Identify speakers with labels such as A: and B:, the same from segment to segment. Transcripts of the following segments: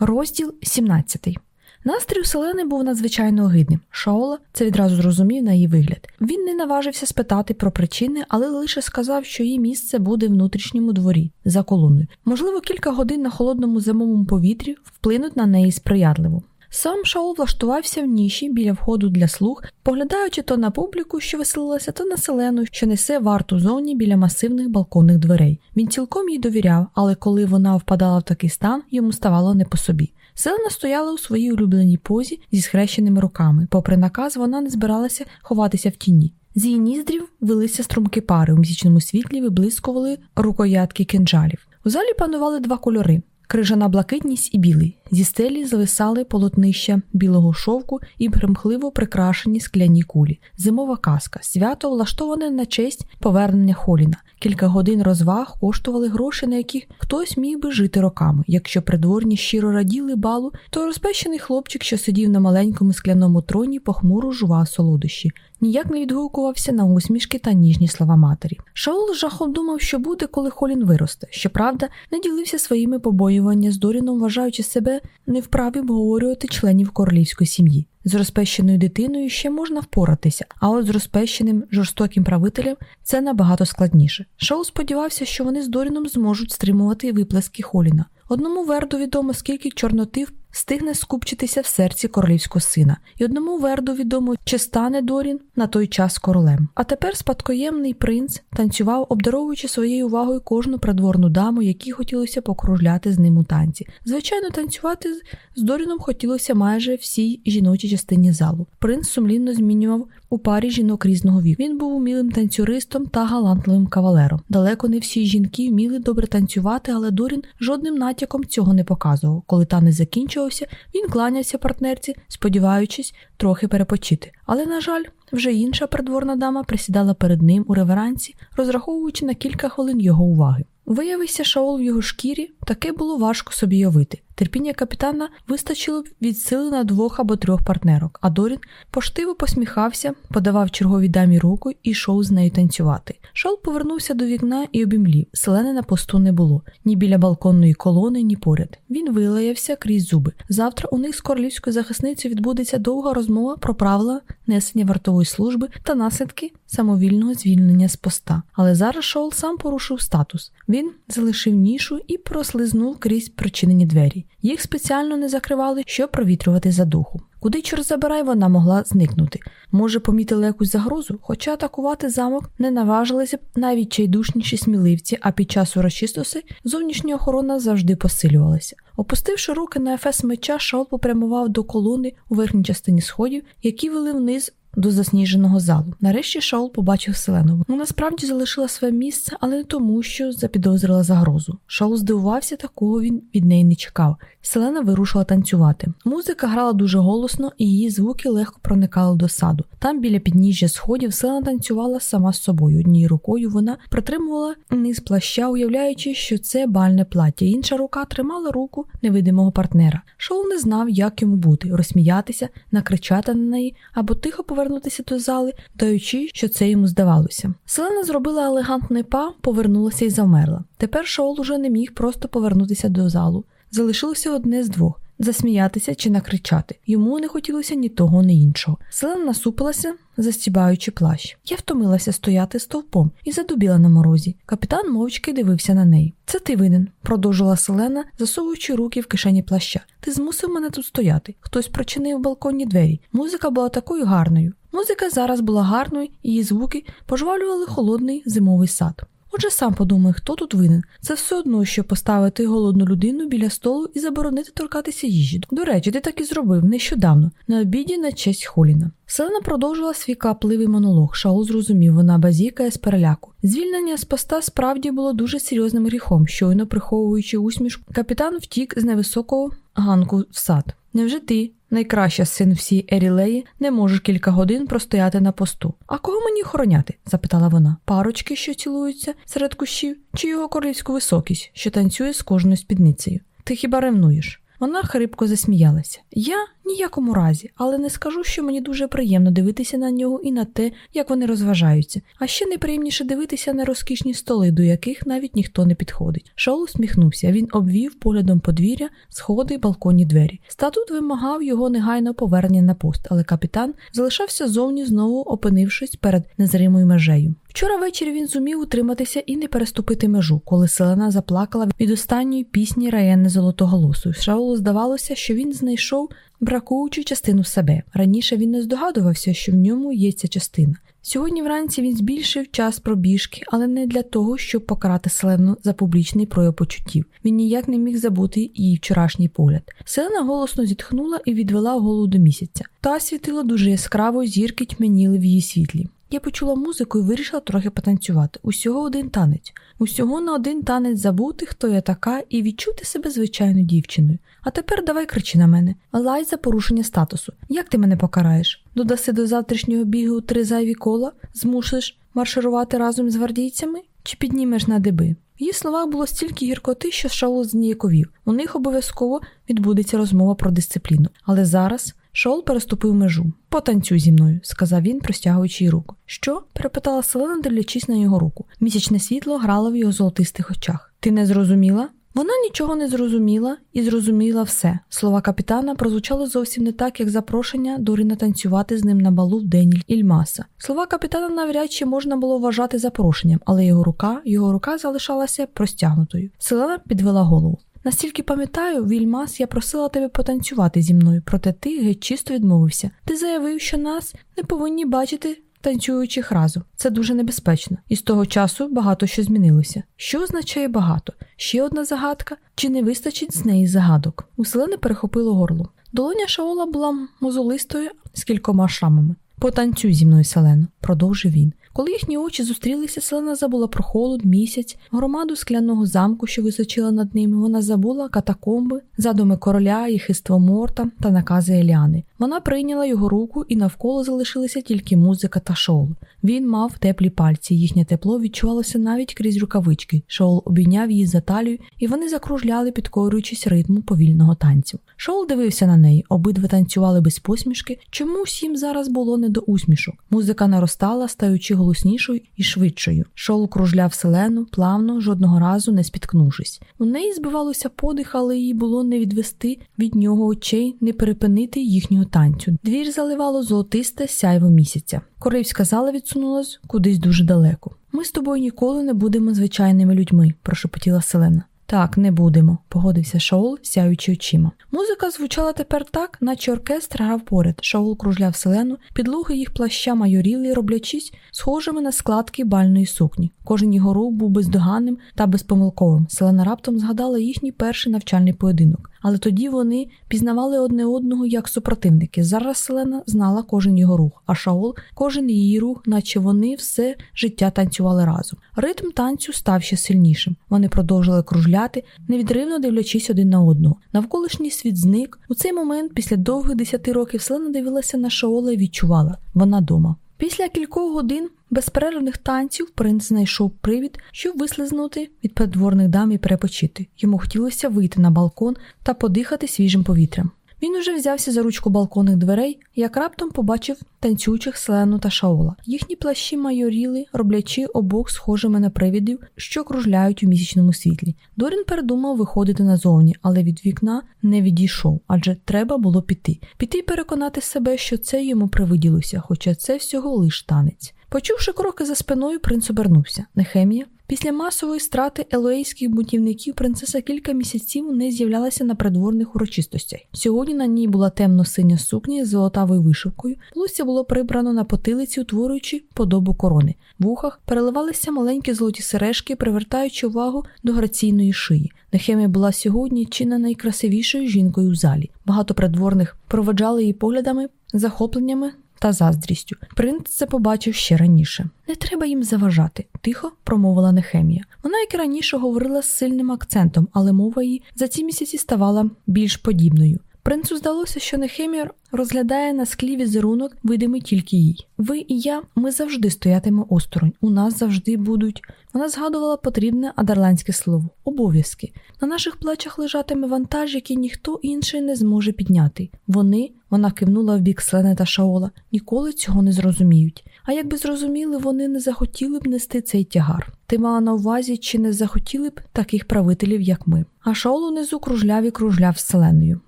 A: Розділ 17 Настрій у Селени був надзвичайно огидним. Шаола це відразу зрозумів на її вигляд. Він не наважився спитати про причини, але лише сказав, що її місце буде в внутрішньому дворі за колоною. Можливо, кілька годин на холодному зимовому повітрі вплинуть на неї сприятливо. Сам Шаол влаштувався в ніші біля входу для слуг, поглядаючи то на публіку, що веселилася, то на селену, що несе варту зоні біля масивних балконних дверей. Він цілком їй довіряв, але коли вона впадала в такий стан, йому ставало не по собі. Селена стояла у своїй улюбленій позі зі схрещеними руками. Попри наказ, вона не збиралася ховатися в тіні. З її ніздрів вилися струмки пари у місячному світлі, виблискували рукоятки кинджалів. У залі панували два кольори крижана блакитність і білий. Зі стелі зависали полотнища білого шовку і примхливо прикрашені скляні кулі. Зимова казка, свято влаштоване на честь повернення Холіна. Кілька годин розваг коштували гроші, на яких хтось міг би жити роками. Якщо придворні щиро раділи балу, то розпещений хлопчик, що сидів на маленькому скляному троні, похмуро жував солодощі. Ніяк не відгукувався на усмішки та ніжні слова матері. Шаул жахом думав, що буде, коли Холін виросте. Щоправда, не ділився своїми побоювання з Доріном, вважаючи себе не вправі обговорювати членів королівської сім'ї. З розпещеною дитиною ще можна впоратися, а от з розпещеним жорстоким правителем це набагато складніше. Шоу сподівався, що вони з Доріном зможуть стримувати виплески Холіна. Одному верду відомо, скільки чорноти стигне скупчитися в серці королівського сина, і одному верду відомо, чи стане Дорін на той час королем. А тепер спадкоємний принц танцював, обдаровуючи своєю увагою кожну придворну даму, якій хотілося покружляти з ним у танці. Звичайно, танцювати з Доріном хотілося майже всій жіночій частині залу. Принц сумлінно змінював у парі жінок різного віку. Він був умілим танцюристом та галантливим кавалером. Далеко не всі жінки вміли добре танцювати, але Дорін жодним натяком цього не показував. Коли танець закінчувався, він кланявся партнерці, сподіваючись трохи перепочити. Але, на жаль, вже інша придворна дама присідала перед ним у реверансі, розраховуючи на кілька хвилин його уваги. Виявився Шаол в його шкірі, таке було важко собі явити. Терпіння капітана вистачило б від сили на двох або трьох партнерок, а Дорін поштиво посміхався, подавав черговій дамі руку і йшов з нею танцювати. Шаол повернувся до вікна і обімлів. Селени на посту не було ні біля балконної колони, ні поряд. Він вилаявся крізь зуби. Завтра у них з королівською захисницею відбудеться довга розмова про правила несення вартової служби та наслідки самовільного звільнення з поста. Але зараз Шоул сам порушив статус. Він залишив нішу і прослизнув крізь причинені двері. Їх спеціально не закривали, щоб провітрювати задуху. Куди чорт забирай, вона могла зникнути. Може, помітили якусь загрозу, хоча атакувати замок не наважилися б навіть чайдушніші сміливці, а під час урочистості зовнішня охорона завжди посилювалася. Опустивши руки на ефес меча, Шаол попрямував до колони у верхній частині сходів, які вели вниз до засніженого залу. Нарешті Шаул побачив Селенову. Вона справді залишила своє місце, але не тому, що запідозрила загрозу. Шаул здивувався, такого він від неї не чекав. Селена вирушила танцювати. Музика грала дуже голосно, і її звуки легко проникали до саду. Там, біля підніжжя сходів, Селена танцювала сама з собою. Однією рукою вона притримувала низ плаща, уявляючи, що це бальне плаття. Інша рука тримала руку невидимого партнера. Шоу не знав, як йому бути, розсміятися, накричати на неї або тихо повернутися до зали, даючи, що це йому здавалося. Селена зробила елегантний па, повернулася і завмерла. Тепер Шоул уже не міг просто повернутися до залу. Залишилося одне з двох засміятися чи накричати. Йому не хотілося ні того, ні іншого. Селена насупилася, застібаючи плащ. Я втомилася стояти стовпом і задубіла на морозі. Капітан мовчки дивився на неї. Це ти винен, продовжила Селена, засовуючи руки в кишені плаща. Ти змусив мене тут стояти. Хтось прочинив балконні двері. Музика була такою гарною. Музика зараз була гарною, її звуки пожвалювали холодний зимовий сад. Отже, сам подумай, хто тут винен. Це все одно, що поставити голодну людину біля столу і заборонити торкатися їжі. До речі, ти так і зробив нещодавно, на обіді на честь Холіна. Селена продовжила свій капливий монолог. Шаул зрозумів, вона базікає з переляку. Звільнення з поста справді було дуже серйозним гріхом, щойно приховуючи усмішку, капітан втік з невисокого ганку в сад. Невже ти, найкраща син всій Ерілеї, не може кілька годин простояти на посту? А кого мені охороняти? запитала вона. Парочки, що цілуються серед кущів, чи його королівську високість, що танцює з кожною спідницею? Ти хіба ревнуєш? Вона хрипко засміялася. Я ніякому разі, але не скажу, що мені дуже приємно дивитися на нього і на те, як вони розважаються. А ще неприємніше дивитися на розкішні столи, до яких навіть ніхто не підходить. Шоу усміхнувся. Він обвів поглядом подвір'я, сходи й балконні двері. Статут вимагав його негайно повернення на пост, але капітан залишався зовні, знову опинившись перед незримою межею. Вчора ввечері він зумів утриматися і не переступити межу, коли селена заплакала від останньої пісні Раєни Золотоголосу. Шаулу здавалося, що він знайшов бракуючу частину себе. Раніше він не здогадувався, що в ньому є ця частина. Сьогодні вранці він збільшив час пробіжки, але не для того, щоб покарати Селену за публічний прояв почуттів. Він ніяк не міг забути її вчорашній погляд. Селена голосно зітхнула і відвела голову до місяця. Та світила дуже яскраво, зірки тьмяніли в її світлі. Я почула музику і вирішила трохи потанцювати. Усього один танець. Усього на один танець забути, хто я така, і відчути себе звичайною дівчиною. А тепер давай кричи на мене. Лай за порушення статусу. Як ти мене покараєш? Додаси до завтрашнього бігу три зайві кола, змусиш марширувати разом з гвардійцями чи піднімеш на деби? В її словах було стільки гіркоти, що Шаул зніяковів. У них обов'язково відбудеться розмова про дисципліну. Але зараз Шоул переступив межу. Потанцюй зі мною, сказав він, простягуючи їй руку. Що? перепитала Селена, дивлячись на його руку. Місячне світло грало в його золотистих очах. Ти не зрозуміла? Вона нічого не зрозуміла і зрозуміла все. Слова капітана прозвучали зовсім не так, як запрошення Доріна танцювати з ним на балу в день Ільмаса. Слова капітана навряд чи можна було вважати запрошенням, але його рука, його рука залишалася простягнутою. Селена підвела голову. Настільки пам'ятаю, Вільмас, я просила тебе потанцювати зі мною, проте ти геть чисто відмовився. Ти заявив, що нас не повинні бачити танцюючих разом. Це дуже небезпечно. І з того часу багато що змінилося. Що означає багато? Ще одна загадка? Чи не вистачить з неї загадок? У селени перехопило горло. Долоня Шаола була мозолистою з кількома шрамами. Потанцюй зі мною, Селено, продовжив він. Коли їхні очі зустрілися, Селена забула про холод, місяць, громаду скляного замку, що височила над ними. Вона забула катакомби, задуми короля, їхиство Морта та накази Еліани. Вона прийняла його руку, і навколо залишилися тільки музика та шоу. Він мав теплі пальці, їхнє тепло відчувалося навіть крізь рукавички. Шоул обійняв її за талію, і вони закружляли, підкорюючись ритму повільного танцю. Шоул дивився на неї, обидва танцювали без посмішки. Чомусь їм зараз було не до усмішок. Музика наростала, стаючи голоснішою і швидшою. Шоул кружляв селену, плавно, жодного разу не спіткнувшись. У неї збивалося подих, але їй було не відвести від нього очей, не перепинити їхнього танцю. Двір заливало золотисте сяйво місяця. Коривська зала відсунулась кудись дуже далеко. Ми з тобою ніколи не будемо звичайними людьми, прошепотіла Селена. Так, не будемо, погодився Шаул, сяючи очима. Музика звучала тепер так, наче оркестр грав поряд. Шаул кружляв селену, підлоги їх плаща майоріли, роблячись схожими на складки бальної сукні. Кожен його рух був бездоганним та безпомилковим. Селена раптом згадала їхній перший навчальний поєдинок. Але тоді вони пізнавали одне одного як супротивники. Зараз Селена знала кожен його рух, а Шаол кожен її рух, наче вони все життя танцювали разом. Ритм танцю став ще сильнішим. Вони продовжили кружляти, невідривно дивлячись один на одного. Навколишній світ зник. У цей момент, після довгих десяти років, Селена дивилася на Шаола і відчувала вона дома. Після кількох годин безперервних танців принц знайшов привід, щоб вислизнути від придворних дам і перепочити. Йому хотілося вийти на балкон та подихати свіжим повітрям. Він уже взявся за ручку балконних дверей, як раптом побачив танцюючих Селену та Шаола. Їхні плащі майоріли, роблячи обох схожими на привідів, що кружляють у місячному світлі. Дорін передумав виходити назовні, але від вікна не відійшов, адже треба було піти. Піти й переконати себе, що це йому привиділося, хоча це всього лиш танець. Почувши кроки за спиною, принц обернувся. Нехемія Після масової страти елоейських бунтівників принцеса кілька місяців не з'являлася на придворних урочистостях. Сьогодні на ній була темно-синя сукня з золотавою вишивкою, волосся було прибрано на потилиці, утворюючи подобу корони. В ухах переливалися маленькі золоті сережки, привертаючи увагу до граційної шиї. Нехемія була сьогодні чи не найкрасивішою жінкою в залі. Багато придворних проведжали її поглядами, захопленнями та заздрістю. Принц це побачив ще раніше. Не треба їм заважати, тихо промовила Нехемія. Вона, як і раніше, говорила з сильним акцентом, але мова її за ці місяці ставала більш подібною. Принцу здалося, що Нехемір розглядає на склі візерунок, видимий тільки їй. Ви і я, ми завжди стоятимемо осторонь. У нас завжди будуть. Вона згадувала потрібне адерландське слово обов'язки. На наших плечах лежатиме вантаж, який ніхто інший не зможе підняти. Вони, вона кивнула в бік Слене та Шаола, ніколи цього не зрозуміють. А якби зрозуміли, вони не захотіли б нести цей тягар. Ти мала на увазі, чи не захотіли б таких правителів, як ми. А Шаол унизу кружляв і кружляв вселеною.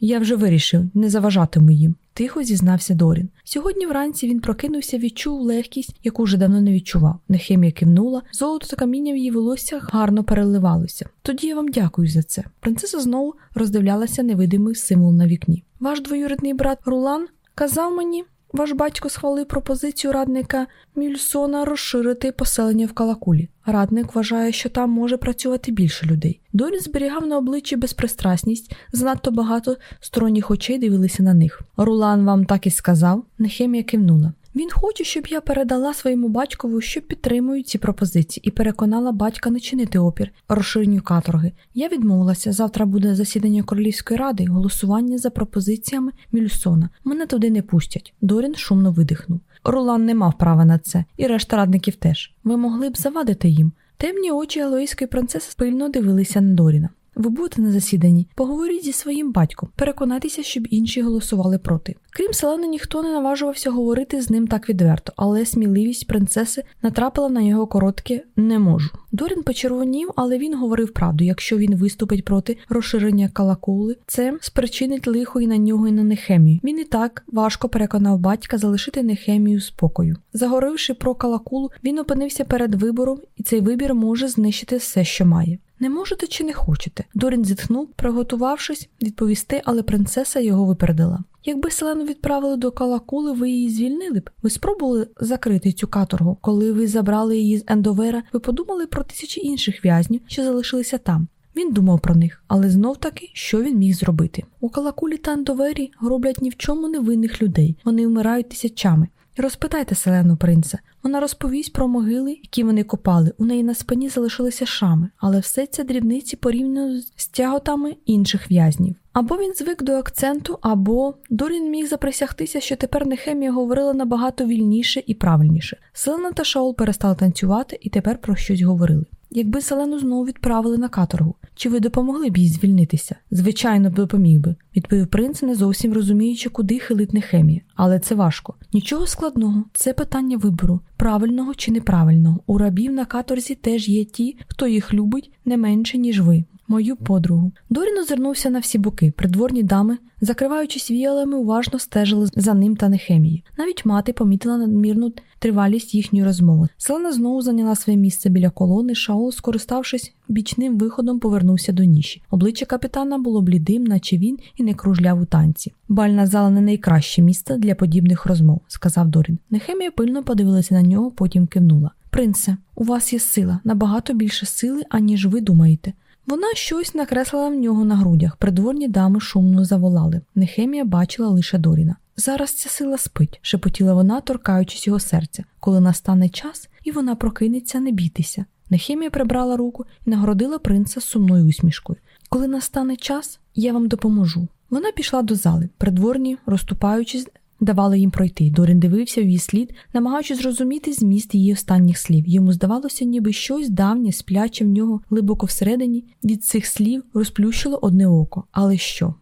A: Я вже вирішив, не заважатиму їм, тихо зізнався Дорін. Сьогодні вранці він прокинувся, відчув легкість, яку вже давно не відчував. Нехемія кивнула, золото та каміння в її волоссях гарно переливалося. Тоді я вам дякую за це. Принцеса знову роздивлялася невидимий символ на вікні. Ваш двоюрідний брат Рулан казав мені. Ваш батько схвалив пропозицію радника Мільсона розширити поселення в Калакулі. Радник вважає, що там може працювати більше людей. Дорін зберігав на обличчі безпристрасність, занадто багато сторонніх очей дивилися на них. Рулан вам так і сказав. Нехемія кивнула. Він хоче, щоб я передала своєму батькові, що підтримують ці пропозиції, і переконала батька не чинити опір розширенню каторги. Я відмовилася. Завтра буде засідання королівської ради, голосування за пропозиціями Мільсона. Мене туди не пустять. Дорін шумно видихнув. Рулан не мав права на це, і решта радників теж. Ви могли б завадити їм. Темні очі Алоїської принцеси пильно дивилися на Доріна. Ви будете на засіданні, поговоріть зі своїм батьком, переконайтеся, щоб інші голосували проти. Крім Селени, ніхто не наважувався говорити з ним так відверто, але сміливість принцеси натрапила на його коротке не можу. Дорін почервонів, але він говорив правду. Якщо він виступить проти розширення калакули, це спричинить лихо і на нього, і на Нехемію. Він і так важко переконав батька залишити Нехемію спокою. Загоривши про калакулу, він опинився перед вибором, і цей вибір може знищити все, що має. Не можете чи не хочете? Дорін зітхнув, приготувавшись відповісти, але принцеса його випередила. Якби селену відправили до Калакули, ви її звільнили б. Ви спробували закрити цю каторгу. Коли ви забрали її з Ендовера, ви подумали про тисячі інших в'язнів, що залишилися там. Він думав про них, але знов таки, що він міг зробити. У Калакулі та Ендовері гроблять ні в чому невинних людей. Вони вмирають тисячами. Розпитайте селену принца. Вона розповість про могили, які вони копали. У неї на спині залишилися шами, але все це дрібниці порівняно з тяготами інших в'язнів. Або він звик до акценту, або Дорін міг заприсягтися, що тепер Нехемія говорила набагато вільніше і правильніше. Селена та Шаол перестали танцювати і тепер про щось говорили. Якби Селену знову відправили на каторгу, чи ви допомогли б їй звільнитися? Звичайно, б допоміг би, відповів принц, не зовсім розуміючи, куди хилить Нехемія. Але це важко. Нічого складного, це питання вибору, правильного чи неправильного. У рабів на каторзі теж є ті, хто їх любить не менше, ніж ви мою подругу. Дорін озирнувся на всі боки. Придворні дами, закриваючись віялами, уважно стежили за ним та Нехемією. Навіть мати помітила надмірну тривалість їхньої розмови. Селена знову зайняла своє місце біля колони. Шаол, скориставшись бічним виходом, повернувся до ніші. Обличчя капітана було блідим, наче він і не кружляв у танці. Бальна зала не найкраще місце для подібних розмов, сказав Дорін. Нехемія пильно подивилася на нього, потім кивнула. Принце, у вас є сила, набагато більше сили, аніж ви думаєте. Вона щось накреслила в нього на грудях. Придворні дами шумно заволали. Нехемія бачила лише Доріна. Зараз ця сила спить, шепотіла вона, торкаючись його серця. Коли настане час, і вона прокинеться, не бійтеся. Нехемія прибрала руку і нагородила принца сумною усмішкою. Коли настане час, я вам допоможу. Вона пішла до зали. Придворні, розступаючись, давали їм пройти. Дорін дивився в її слід, намагаючись зрозуміти зміст її останніх слів. Йому здавалося, ніби щось давнє, спляче в нього глибоко всередині. Від цих слів розплющило одне око. Але що?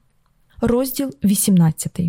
A: Розділ 18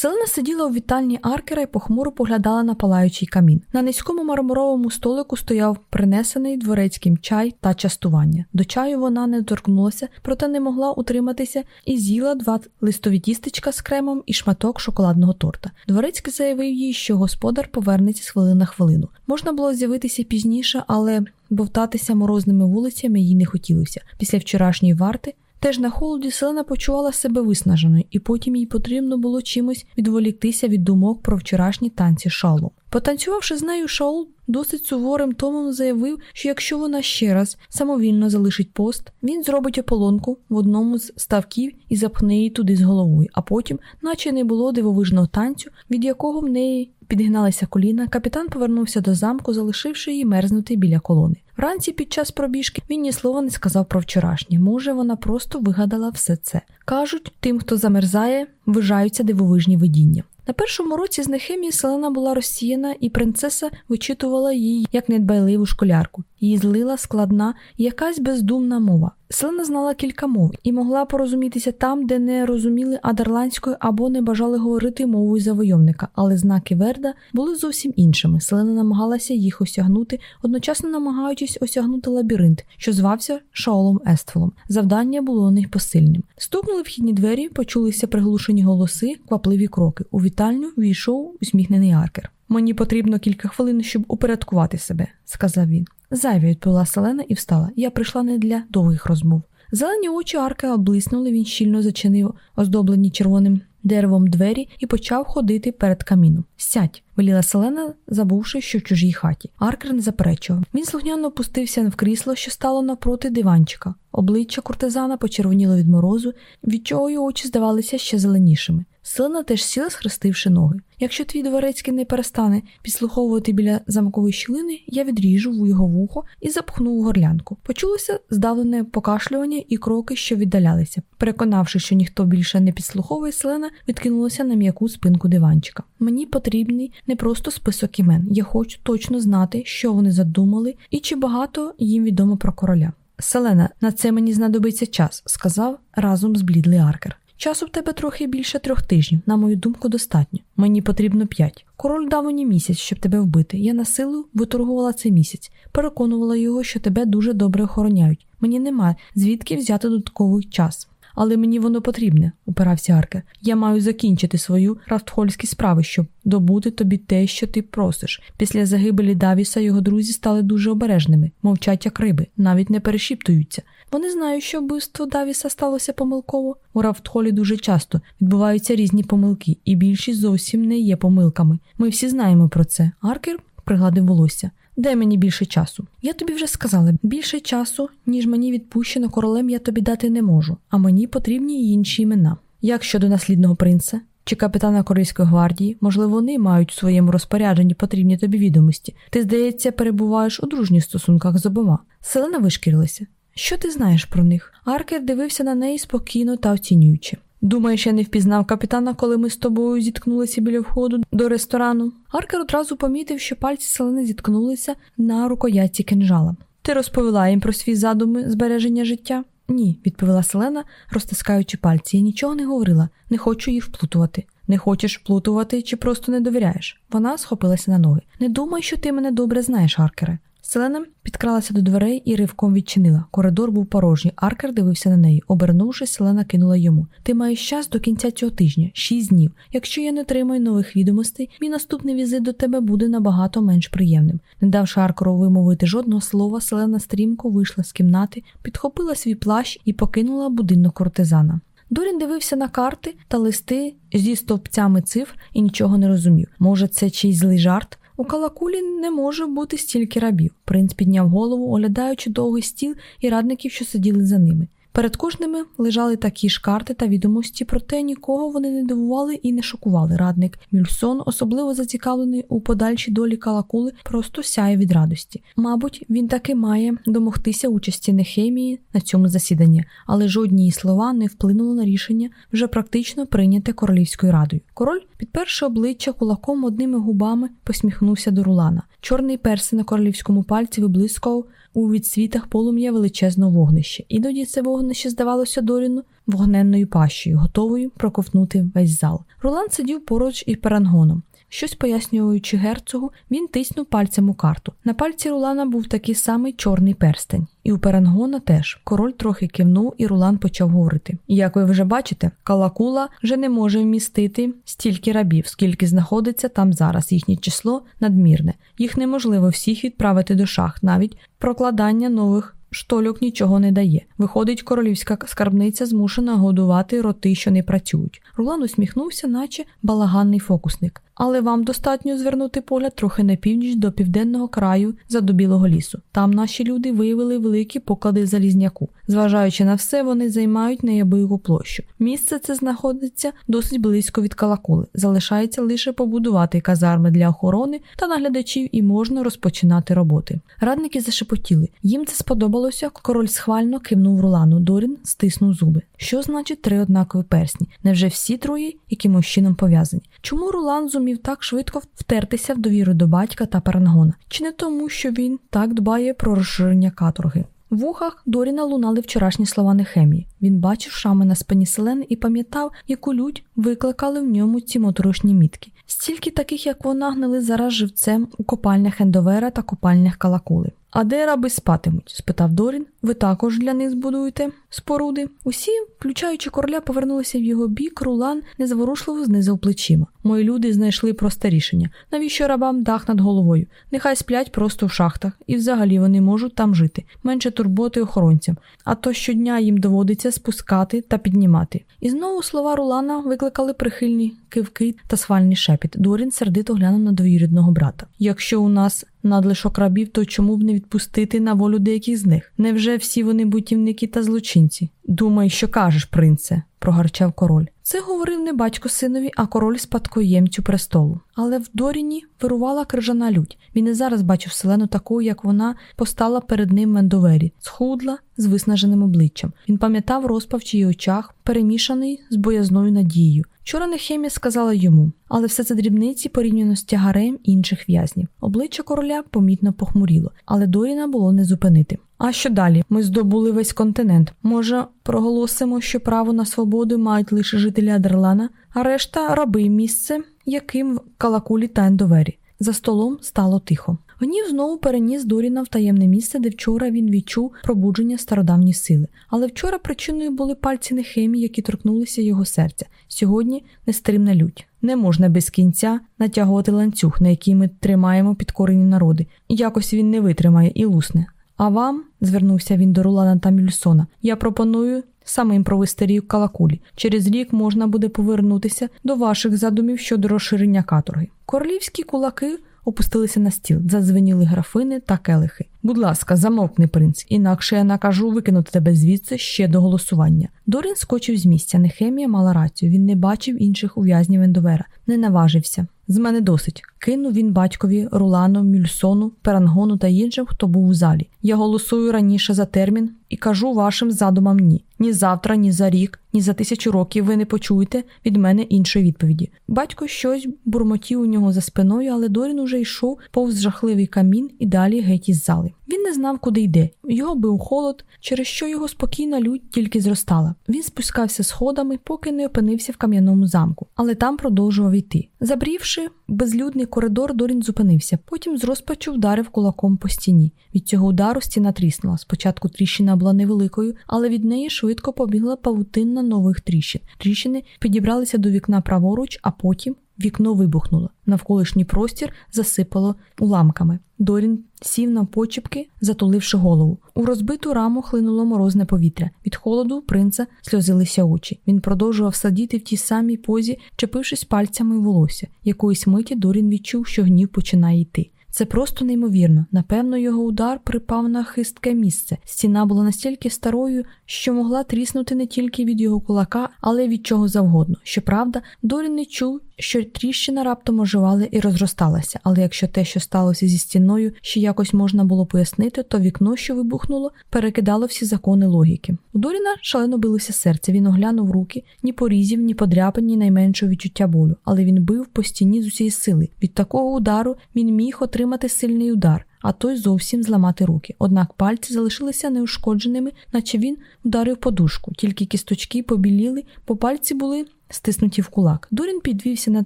A: Селена сиділа у вітальні аркера і похмуро поглядала на палаючий камін. На низькому мармуровому столику стояв принесений дворецьким чай та частування. До чаю вона не торкнулася, проте не могла утриматися і з'їла два листові тістечка з кремом і шматок шоколадного торта. Дворецький заявив їй, що господар повернеться з хвилини на хвилину. Можна було з'явитися пізніше, але бовтатися морозними вулицями їй не хотілося. Після вчорашньої варти. Теж на холоді Селена почувала себе виснаженою, і потім їй потрібно було чимось відволіктися від думок про вчорашні танці шалу. Потанцювавши з нею, Шаул досить суворим томом заявив, що якщо вона ще раз самовільно залишить пост, він зробить ополонку в одному з ставків і запхне її туди з головою, а потім, наче не було дивовижного танцю, від якого в неї підгиналися коліна, капітан повернувся до замку, залишивши її мерзнути біля колони. Вранці під час пробіжки він ні слова не сказав про вчорашнє. Може, вона просто вигадала все це. Кажуть, тим, хто замерзає, вижаються дивовижні видіння. На першому році з Нехемії Селена була розсіяна, і принцеса вичитувала її як недбайливу школярку. Її злила складна якась бездумна мова. Селена знала кілька мов і могла порозумітися там, де не розуміли адерландської або не бажали говорити мовою завойовника, але знаки Верда були зовсім іншими. Селена намагалася їх осягнути, одночасно намагаючись осягнути лабіринт, що звався Шаолом Естфолом. Завдання було у них посильним. Стукнули вхідні двері, почулися приглушені голоси, квапливі кроки. У вітальню війшов усміхнений аркер. Мені потрібно кілька хвилин, щоб упорядкувати себе, сказав він. Зайві відповіла Селена і встала. Я прийшла не для довгих розмов. Зелені очі арка облиснули, він щільно зачинив оздоблені червоним деревом двері і почав ходити перед каміном. Сядь, веліла Селена, забувши, що в чужій хаті. Аркер не заперечував. Він слухняно опустився в крісло, що стало напроти диванчика. Обличчя куртизана почервоніло від морозу, від чого його очі здавалися ще зеленішими. Селена теж сіла, схрестивши ноги. Якщо твій дворецький не перестане підслуховувати біля замкової щілини, я відріжу в його вухо і запхну в горлянку. Почулося здавлене покашлювання і кроки, що віддалялися. Переконавши, що ніхто більше не підслуховує, Селена відкинулася на м'яку спинку диванчика. Мені потрібний не просто список імен. Я хочу точно знати, що вони задумали і чи багато їм відомо про короля. Селена, на це мені знадобиться час, сказав разом з блідлий Аркер. Часу в тебе трохи більше трьох тижнів, на мою думку, достатньо. Мені потрібно п'ять. Король дав мені місяць, щоб тебе вбити. Я на силу виторгувала цей місяць, переконувала його, що тебе дуже добре охороняють. Мені нема звідки взяти додатковий час. Але мені воно потрібне, упирався Аркер. Я маю закінчити свою рафтхольські справи, щоб добути тобі те, що ти просиш. Після загибелі Давіса його друзі стали дуже обережними, мовчать як риби, навіть не перешіптуються. Вони знають, що вбивство Давіса сталося помилково. У Рафтхолі дуже часто відбуваються різні помилки, і більшість зовсім не є помилками. Ми всі знаємо про це. Аркер пригладив волосся. Дай мені більше часу. Я тобі вже сказала, більше часу, ніж мені відпущено королем, я тобі дати не можу, а мені потрібні й інші імена. Як щодо наслідного принца чи капітана Корейської гвардії, можливо, вони мають у своєму розпорядженні потрібні тобі відомості. Ти, здається, перебуваєш у дружніх стосунках з обома. Селена вишкірилася. Що ти знаєш про них? Аркер дивився на неї спокійно та оцінюючи. Думаєш, я не впізнав капітана, коли ми з тобою зіткнулися біля входу до ресторану? Аркер одразу помітив, що пальці селени зіткнулися на рукоятці кинжала. Ти розповіла їм про свій задуми збереження життя? Ні, відповіла Селена, розтискаючи пальці. Я нічого не говорила, не хочу їх вплутувати. Не хочеш вплутувати чи просто не довіряєш? Вона схопилася на ноги. Не думай, що ти мене добре знаєш, Аркере. Селена підкралася до дверей і ривком відчинила. Коридор був порожній. Аркер дивився на неї. Обернувшись, Селена кинула йому. Ти маєш час до кінця цього тижня, шість днів. Якщо я не отримаю нових відомостей, мій наступний візит до тебе буде набагато менш приємним. Не давши Аркеру вимовити жодного слова, Селена стрімко вийшла з кімнати, підхопила свій плащ і покинула будинок кортизана. Дорін дивився на карти та листи зі стовпцями цифр і нічого не розумів. Може, це чийсь злий жарт? У калакулі не може бути стільки рабів. Принц підняв голову, оглядаючи довгий стіл і радників, що сиділи за ними. Перед кожними лежали такі ж карти та відомості, проте нікого вони не дивували і не шокували. Радник Мюльсон, особливо зацікавлений у подальшій долі калакули, просто сяє від радості. Мабуть, він таки має домогтися участі Нехемії на цьому засіданні, але жодні її слова не вплинули на рішення вже практично прийняте королівською радою. Король, підперши обличчя кулаком одними губами, посміхнувся до Рулана. Чорний перси на королівському пальці виблискував у відсвітах полум'я величезного вогнища. Іноді це вогнище здавалося Доріну вогненною пащею, готовою проковтнути весь зал. Ролан сидів поруч із перангоном. Щось пояснюючи герцогу, він тиснув пальцем у карту. На пальці Рулана був такий самий чорний перстень, і у перангона теж король трохи кивнув, і Рулан почав говорити. Як ви вже бачите, калакула вже не може вмістити стільки рабів, скільки знаходиться там зараз. Їхнє число надмірне. Їх неможливо всіх відправити до шах, навіть прокладання нових Штольок нічого не дає. Виходить, королівська скарбниця змушена годувати роти, що не працюють. Рулан усміхнувся, наче балаганний фокусник. Але вам достатньо звернути погляд трохи на північ до південного краю задобілого лісу. Там наші люди виявили великі поклади залізняку. Зважаючи на все, вони займають неябияку площу. Місце це знаходиться досить близько від калакули. Залишається лише побудувати казарми для охорони та наглядачів, і можна розпочинати роботи. Радники зашепотіли. Їм це сподобалося. Король схвально кивнув Рулану. Дорін стиснув зуби. Що значить три однакові персні? Невже всі троє якимось чином пов'язані? Чому Рулан зумів так швидко втертися в довіру до батька та Парангона? Чи не тому, що він так дбає про розширення каторги? В ухах Доріна лунали вчорашні слова Нехемії. Він бачив шами на спині селени і пам'ятав, яку лють викликали в ньому ці моторошні мітки. Стільки таких, як вона, гнили зараз живцем у копальнях Ендовера та копальнях Калакули. А де раби спатимуть? спитав Дорін. Ви також для них збудуєте споруди. Усі, включаючи короля, повернулися в його бік, Рулан незворушливо знизив плечима. Мої люди знайшли просте рішення. Навіщо рабам дах над головою? Нехай сплять просто в шахтах, і взагалі вони можуть там жити, менше турботи охоронцям, а то щодня їм доводиться спускати та піднімати. І знову слова Рулана викликали прихильні кивки та свальний шепіт. Дорін сердито глянув на двоюрідного брата. Якщо у нас надлишок рабів, то чому б не відпустити на волю деяких з них? Невже всі вони бутівники та злочинці? Думай, що кажеш, принце, прогарчав король. Це говорив не батько синові, а король спадкоємцю престолу. Але в Доріні вирувала крижана лють. Він і зараз бачив селену такою, як вона постала перед ним Мендовері, схудла з виснаженим обличчям. Він пам'ятав розпав в очах, перемішаний з боязною надією. Вчора Нехемія сказала йому, але все це дрібниці порівняно з тягарем інших в'язнів. Обличчя короля помітно похмуріло, але Доріна було не зупинити. А що далі? Ми здобули весь континент. Може, проголосимо, що право на свободу мають лише жителі Адерлана, а решта раби місце, яким в калакулі та ендовері. За столом стало тихо. Гнів знову переніс Доріна в таємне місце, де вчора він відчув пробудження стародавні сили. Але вчора причиною були пальці Нехемії, які торкнулися його серця. Сьогодні нестримна лють. Не можна без кінця натягувати ланцюг, на який ми тримаємо підкорені народи. Якось він не витримає і лусне. А вам, звернувся він до Рулана та Мюльсона, я пропоную самим провести рік калакулі. Через рік можна буде повернутися до ваших задумів щодо розширення каторги. Королівські кулаки опустилися на стіл, задзвеніли графини та келихи. Будь ласка, замовкни принц, інакше я накажу викинути тебе звідси ще до голосування. Дорін скочив з місця. Нехемія мала рацію. Він не бачив інших ув'язнів Ендовера, не наважився. З мене досить. Кинув він батькові Рулану, Мюльсону, Перангону та іншим, хто був у залі. Я голосую раніше за термін і кажу вашим задумам ні. Ні завтра, ні за рік, ні за тисячу років ви не почуєте від мене іншої відповіді. Батько щось бурмотів у нього за спиною, але Дорін уже йшов повз жахливий камін і далі геть із зали. Він не знав, куди йде. Його бив холод, через що його спокійна лють тільки зростала. Він спускався сходами, поки не опинився в кам'яному замку, але там продовжував йти. Забрівши безлюдний коридор, Дорін зупинився. Потім з розпачу вдарив кулаком по стіні. Від цього удару стіна тріснула. Спочатку тріщина була невеликою, але від неї швидко побігла павутинна нових тріщин. Тріщини підібралися до вікна праворуч, а потім вікно вибухнуло. Навколишній простір засипало уламками. Дорін сів на почіпки, затуливши голову. У розбиту раму хлинуло морозне повітря. Від холоду принца сльозилися очі. Він продовжував садіти в тій самій позі, чепившись пальцями в волосся. Якоїсь миті Дорін відчув, що гнів починає йти. Це просто неймовірно. Напевно, його удар припав на хистке місце. Стіна була настільки старою, що могла тріснути не тільки від його кулака, але й від чого завгодно. Щоправда, Дорін не чув, що тріщина раптом оживала і розросталася, але якщо те, що сталося зі стіною, ще якось можна було пояснити, то вікно, що вибухнуло, перекидало всі закони логіки. У Доріна шалено билося серце. Він оглянув руки, ні порізів, ні подряпин, ні найменшого відчуття болю, але він бив по стіні з усієї сили. Від такого удару він міг отримати сильний удар. А той зовсім зламати руки. Однак пальці залишилися неушкодженими, наче він ударив подушку, тільки кісточки побіліли, бо пальці були стиснуті в кулак. Дурін підвівся на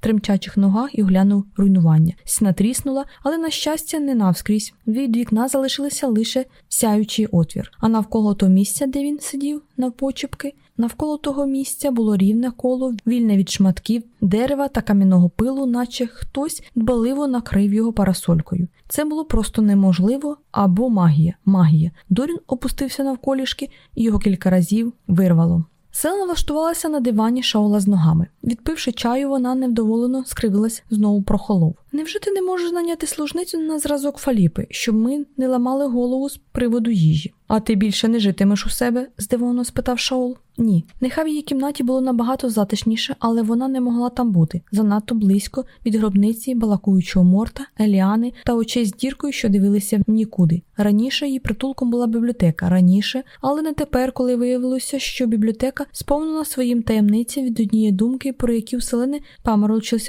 A: тремчачих ногах і оглянув руйнування. Сіна тріснула, але, на щастя, не навскрізь. Від вікна залишилися лише сяючий отвір. А навколо того місця, де він сидів, навпочепки, навколо того місця було рівне коло, вільне від шматків, дерева та кам'яного пилу, наче хтось дбаливо накрив його парасолькою. Це було просто неможливо або магія. Магія. Дорін опустився навколішки і його кілька разів вирвало. Селена влаштувалася на дивані Шаула з ногами. Відпивши чаю, вона невдоволено скривилась знову прохолов. Невже ти не можеш наняти служницю на зразок фаліпи, щоб ми не ламали голову з приводу їжі? А ти більше не житимеш у себе? здивовано спитав Шаул. Ні, нехай в її кімнаті було набагато затишніше, але вона не могла там бути занадто близько від гробниці, балакуючого морта, Еліани та очей з діркою, що дивилися в нікуди. Раніше її притулком була бібліотека, раніше, але не тепер, коли виявилося, що бібліотека сповнена своїм таємницям від однієї думки, про які у селени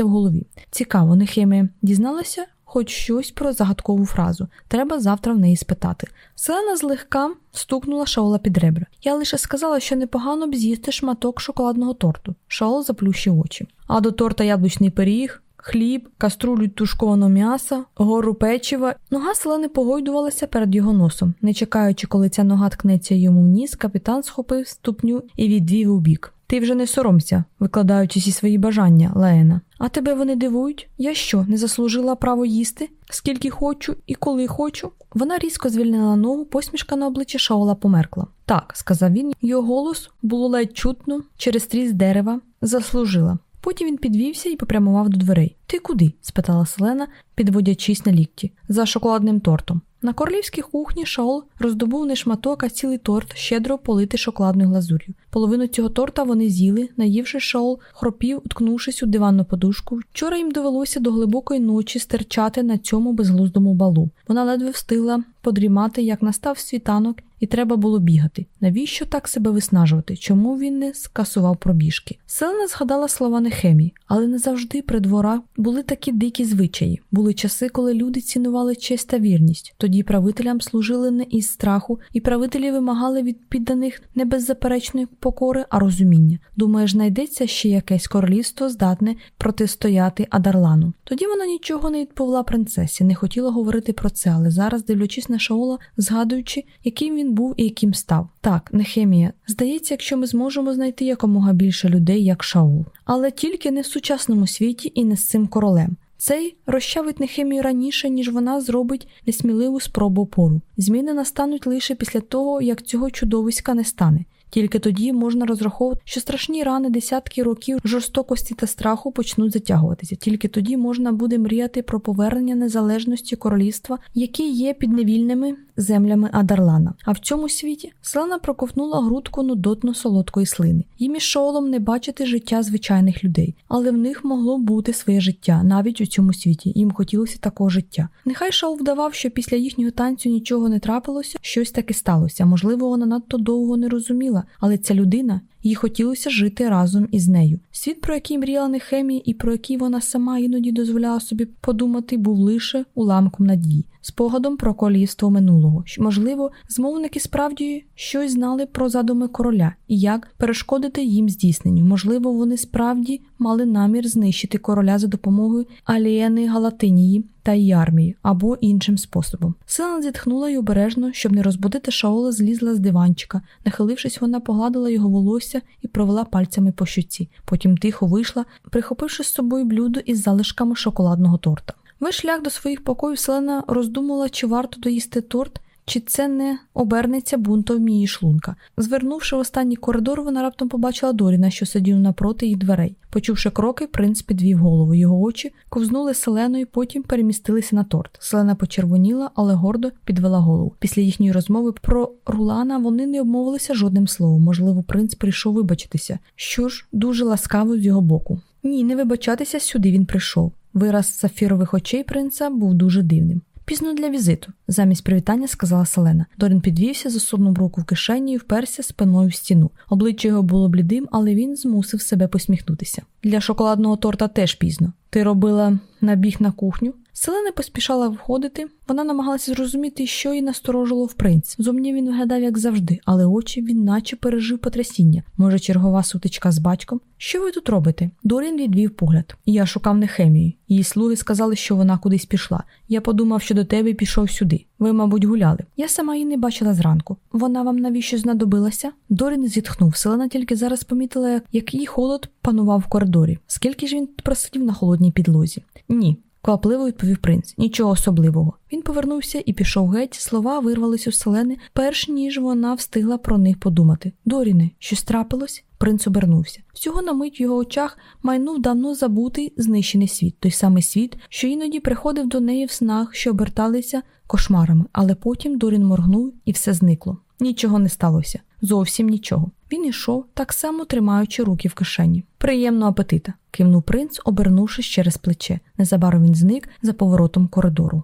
A: в голові. Цікаво, Нехемія дізналася, хоч щось про загадкову фразу. Треба завтра в неї спитати. Селена злегка стукнула Шаола під ребра. Я лише сказала, що непогано б з'їсти шматок шоколадного торту. Шаол заплющив очі. А до торта яблучний пиріг. Хліб, каструлю тушкованого м'яса, гору печива. Нога селени погойдувалася перед його носом. Не чекаючи, коли ця нога ткнеться йому в ніс, капітан схопив ступню і відвів у бік. Ти вже не соромся, викладаючи всі свої бажання, Леена. А тебе вони дивують? Я що, не заслужила право їсти? Скільки хочу і коли хочу? Вона різко звільнила ногу, посмішка на обличчі Шаола померкла. Так, сказав він, його голос було ледь чутно через тріс дерева, заслужила. Потім він підвівся і попрямував до дверей. Ти куди? спитала Селена, підводячись на лікті, за шоколадним тортом. На королівській кухні Шол роздобув не шматок, а цілий торт, щедро политий шоколадною глазур'ю. Половину цього торта вони з'їли, наївши шол, хропів, уткнувшись у диванну подушку. Вчора їм довелося до глибокої ночі стерчати на цьому безглуздому балу. Вона ледве встигла подрімати, як настав світанок, і треба було бігати. Навіщо так себе виснажувати? Чому він не скасував пробіжки? Селена згадала слова Нехемії, але не завжди при дворах були такі дикі звичаї. Були часи, коли люди цінували честь та вірність. Тоді правителям служили не із страху, і правителі вимагали від підданих не беззаперечної покори, а розуміння. Думаєш, знайдеться ще якесь королівство, здатне протистояти Адарлану. Тоді вона нічого не відповіла принцесі, не хотіла говорити про це, але зараз, дивлячись на Шаола, згадуючи, яким він був і яким став. Так, Нехемія, здається, якщо ми зможемо знайти якомога більше людей, як Шаул, але тільки не в сучасному світі і не з цим королем. Цей розчавить Нехемію раніше, ніж вона зробить несміливу спробу опору. Зміни настануть лише після того, як цього чудовиська не стане. Тільки тоді можна розраховувати, що страшні рани десятки років жорстокості та страху почнуть затягуватися. Тільки тоді можна буде мріяти про повернення незалежності королівства, які є підневільними землями Адарлана. А в цьому світі Селена проковтнула грудку нудотно солодкої слини. Їм із шоолом не бачити життя звичайних людей, але в них могло бути своє життя навіть у цьому світі. Їм хотілося такого життя. Нехай Шаол вдавав, що після їхнього танцю нічого не трапилося, щось таки сталося. Можливо, вона надто довго не розуміла, але ця людина. Їй хотілося жити разом із нею. Світ, про який мріяла Нехемія і про який вона сама іноді дозволяла собі подумати, був лише уламком надії спогадом про колівство минулого. Можливо, змовники справді щось знали про задуми короля і як перешкодити їм здійсненню. Можливо, вони справді мали намір знищити короля за допомогою Алієни Галатинії та її армії або іншим способом. Сила зітхнула й обережно, щоб не розбудити Шаола, злізла з диванчика. Нахилившись, вона погладила його волосся і провела пальцями по щуці. Потім тихо вийшла, прихопивши з собою блюдо із залишками шоколадного торта. Весь шлях до своїх покоїв Селена роздумала, чи варто доїсти торт, чи це не обернеться бунтом її шлунка. Звернувши в останній коридор, вона раптом побачила Доріна, що сидів напроти її дверей. Почувши кроки, принц підвів голову. Його очі ковзнули селеною, потім перемістилися на торт. Селена почервоніла, але гордо підвела голову. Після їхньої розмови про Рулана вони не обмовилися жодним словом. Можливо, принц прийшов вибачитися. Що ж, дуже ласкаво з його боку. Ні, не вибачатися сюди він прийшов. Вираз сафірових очей принца був дуже дивним. Пізно для візиту, замість привітання сказала Селена. Дорін підвівся, засунув руку в кишені і вперся спиною в стіну. Обличчя його було блідим, але він змусив себе посміхнутися. Для шоколадного торта теж пізно. Ти робила набіг на кухню? Селена поспішала входити, вона намагалася зрозуміти, що її насторожило в принц. Зумні він виглядав, як завжди, але очі він наче пережив потрясіння. Може, чергова сутичка з батьком? Що ви тут робите? Дорін відвів погляд. Я шукав Нехемію. Її слуги сказали, що вона кудись пішла. Я подумав, що до тебе пішов сюди. Ви, мабуть, гуляли. Я сама її не бачила зранку. Вона вам навіщо знадобилася? Дорін зітхнув. Селена тільки зараз помітила, який холод панував в коридорі. Скільки ж він просидів на холодній підлозі? Ні, квапливо відповів принц. Нічого особливого. Він повернувся і пішов геть. Слова вирвались у селени, перш ніж вона встигла про них подумати. Доріне, щось трапилось? Принц обернувся. Всього на мить в його очах майнув давно забутий знищений світ, той самий світ, що іноді приходив до неї в снах, що оберталися кошмарами, але потім Дорін моргнув і все зникло. Нічого не сталося. Зовсім нічого. Він ішов, так само тримаючи руки в кишені. Приємного апетита, кивнув принц, обернувшись через плече. Незабаром він зник за поворотом коридору.